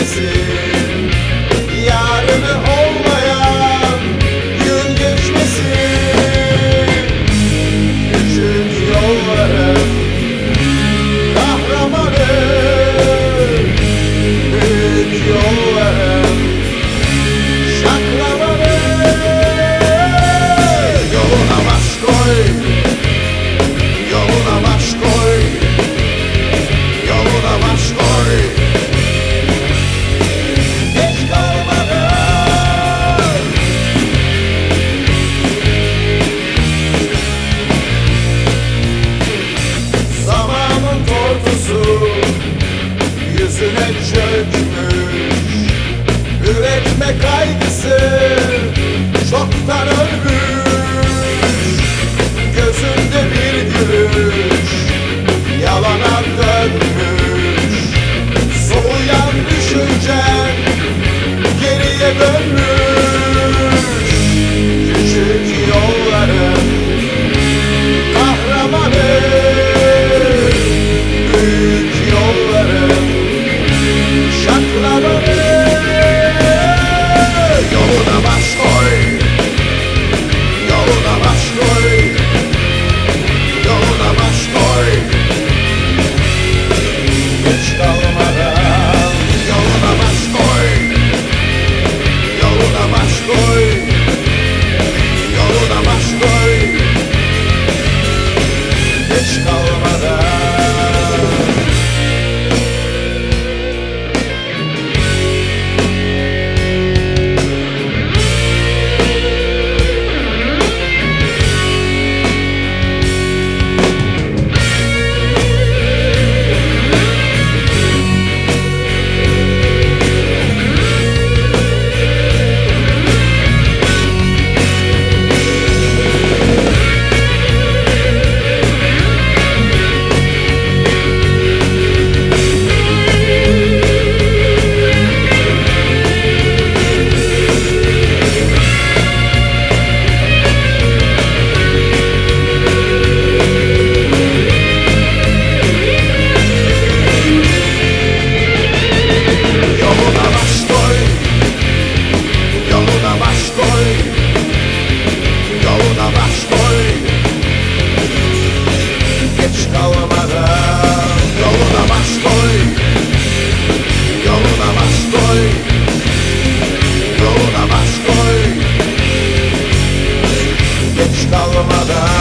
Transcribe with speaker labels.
Speaker 1: This çökmüş Üretme kaygısı çoktan ölmüş kalmadan